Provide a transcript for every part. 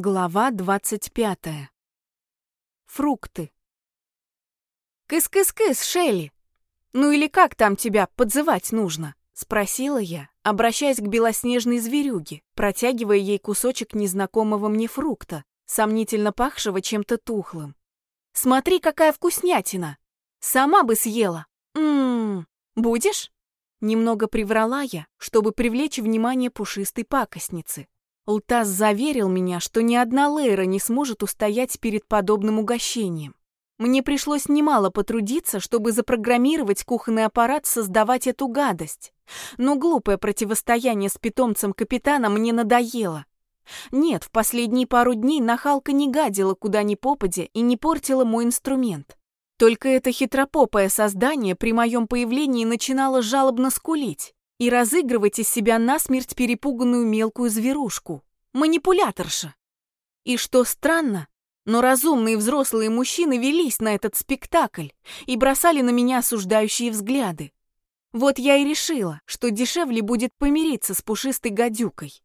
Глава двадцать пятая. Фрукты. «Кыс-кыс-кыс, Шелли! Ну или как там тебя подзывать нужно?» — спросила я, обращаясь к белоснежной зверюге, протягивая ей кусочек незнакомого мне фрукта, сомнительно пахшего чем-то тухлым. «Смотри, какая вкуснятина! Сама бы съела! Ммм, будешь?» Немного приврала я, чтобы привлечь внимание пушистой пакостницы. Лтас заверил меня, что ни одна Лейра не сможет устоять перед подобным угощением. Мне пришлось немало потрудиться, чтобы запрограммировать кухонный аппарат создавать эту гадость. Но глупое противостояние с питомцем капитана мне надоело. Нет, в последние пару дней нахалка не гадила куда ни попадя и не портила мой инструмент. Только это хитропопое создание при моем появлении начинало жалобно скулить и разыгрывать из себя насмерть перепуганную мелкую зверушку. Манипуляторша. И что странно, но разумные взрослые мужчины велись на этот спектакль и бросали на меня осуждающие взгляды. Вот я и решила, что дешевле будет помириться с пушистой гадюкой.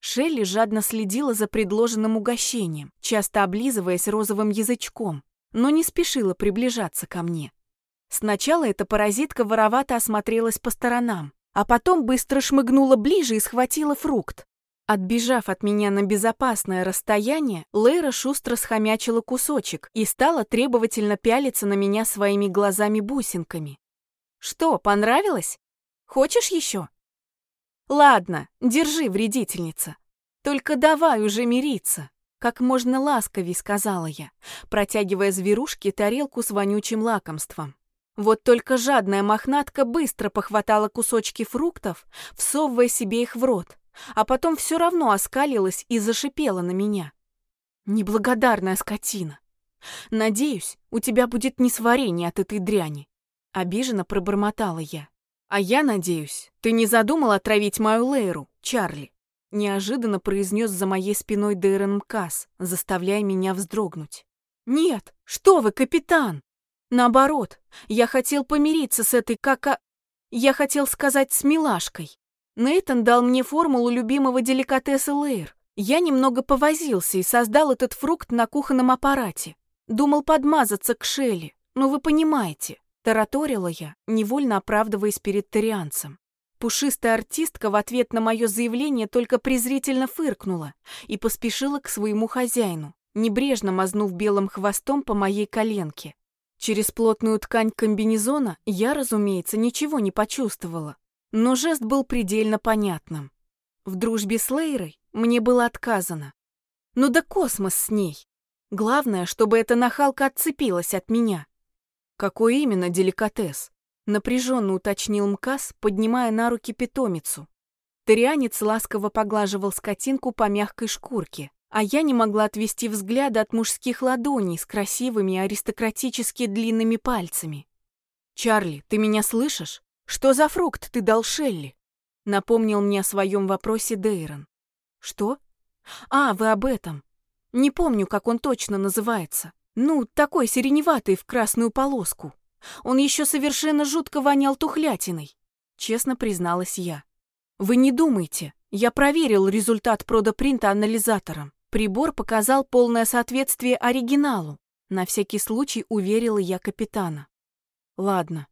Шелли жадно следила за предложенным угощением, часто облизываясь розовым язычком, но не спешила приближаться ко мне. Сначала эта паразитка воровато осмотрелась по сторонам, а потом быстро шмыгнула ближе и схватила фрукт. Отбежав от меня на безопасное расстояние, Лейра шустро схомячила кусочек и стала требовательно пялиться на меня своими глазами-бусинками. «Что, понравилось? Хочешь еще?» «Ладно, держи, вредительница. Только давай уже мириться», — как можно ласковей сказала я, протягивая зверушке тарелку с вонючим лакомством. Вот только жадная мохнатка быстро похватала кусочки фруктов, всовывая себе их в рот, а потом все равно оскалилась и зашипела на меня. Неблагодарная скотина. Надеюсь, у тебя будет несварение от этой дряни. Обиженно пробормотала я. А я надеюсь, ты не задумал отравить мою Лейру, Чарли. Неожиданно произнес за моей спиной Дейрон Мкас, заставляя меня вздрогнуть. «Нет, что вы, капитан! Наоборот, я хотел помириться с этой кака... Я хотел сказать с милашкой. Нейтан дал мне формулу любимого деликатеса Лейр. Я немного повозился и создал этот фрукт на кухонном аппарате. Думал подмазаться к Шелли, но вы понимаете, тараторила я, невольно оправдываясь перед тарианцем. Пушистая артистка в ответ на мое заявление только презрительно фыркнула и поспешила к своему хозяину, небрежно мазнув белым хвостом по моей коленке. Через плотную ткань комбинезона я, разумеется, ничего не почувствовала, но жест был предельно понятным. В дружбе с Лейрой мне было отказано. Ну да космос с ней. Главное, чтобы эта нахалка отцепилась от меня. Какой именно деликатес? Напряженно уточнил Мкас, поднимая на руки питомицу. Тарианец ласково поглаживал скотинку по мягкой шкурке а я не могла отвести взгляда от мужских ладоней с красивыми аристократически длинными пальцами. «Чарли, ты меня слышишь? Что за фрукт ты дал Шелли?» Напомнил мне о своем вопросе Дейрон. «Что? А, вы об этом. Не помню, как он точно называется. Ну, такой сиреневатый в красную полоску. Он еще совершенно жутко вонял тухлятиной», честно призналась я. «Вы не думайте, я проверил результат продопринта анализатором. Прибор показал полное соответствие оригиналу. На всякий случай уверила я капитана. Ладно.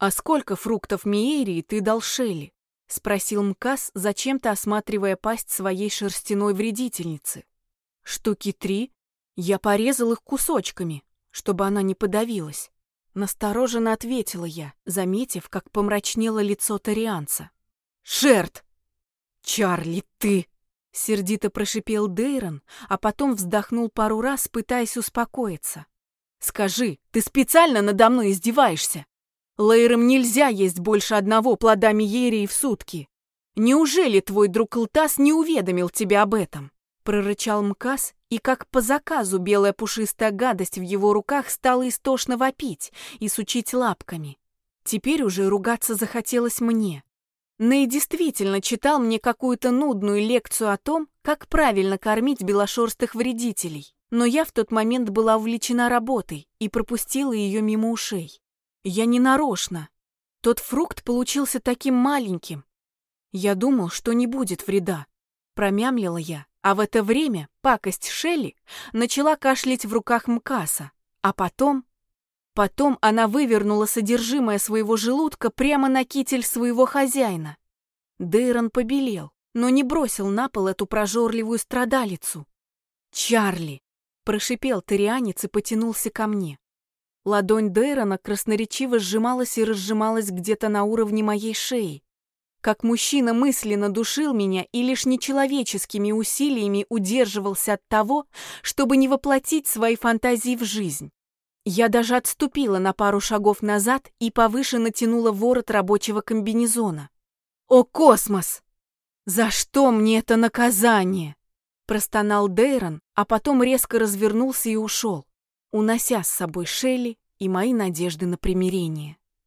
А сколько фруктов Миерии ты дал Шелли? Спросил Мкас, зачем-то осматривая пасть своей шерстяной вредительницы. Штуки три. Я порезал их кусочками, чтобы она не подавилась. Настороженно ответила я, заметив, как помрачнело лицо Тарианца. «Шерт! Чарли, ты!» Сердито прошипел Дейрон, а потом вздохнул пару раз, пытаясь успокоиться. «Скажи, ты специально надо мной издеваешься? Лейрам нельзя есть больше одного плода Миерии в сутки. Неужели твой друг Лтас не уведомил тебя об этом?» Прорычал Мкас, и как по заказу белая пушистая гадость в его руках стала истошно вопить и сучить лапками. Теперь уже ругаться захотелось мне. Ней действительно читал мне какую-то нудную лекцию о том, как правильно кормить белошерстых вредителей, но я в тот момент была увлечена работой и пропустила ее мимо ушей. Я не нарочно. Тот фрукт получился таким маленьким. Я думал, что не будет вреда. Промямлила я, А в это время пакость Шелли начала кашлять в руках Мкаса, а потом... Потом она вывернула содержимое своего желудка прямо на китель своего хозяина. Дейрон побелел, но не бросил на пол эту прожорливую страдалицу. «Чарли!» — прошипел тарианец и потянулся ко мне. Ладонь Дейрона красноречиво сжималась и разжималась где-то на уровне моей шеи. Как мужчина мысленно душил меня и лишь нечеловеческими усилиями удерживался от того, чтобы не воплотить свои фантазии в жизнь. Я даже отступила на пару шагов назад и повыше натянула ворот рабочего комбинезона. «О, космос! За что мне это наказание?» Простонал Дейрон, а потом резко развернулся и ушел, унося с собой Шелли и мои надежды на примирение.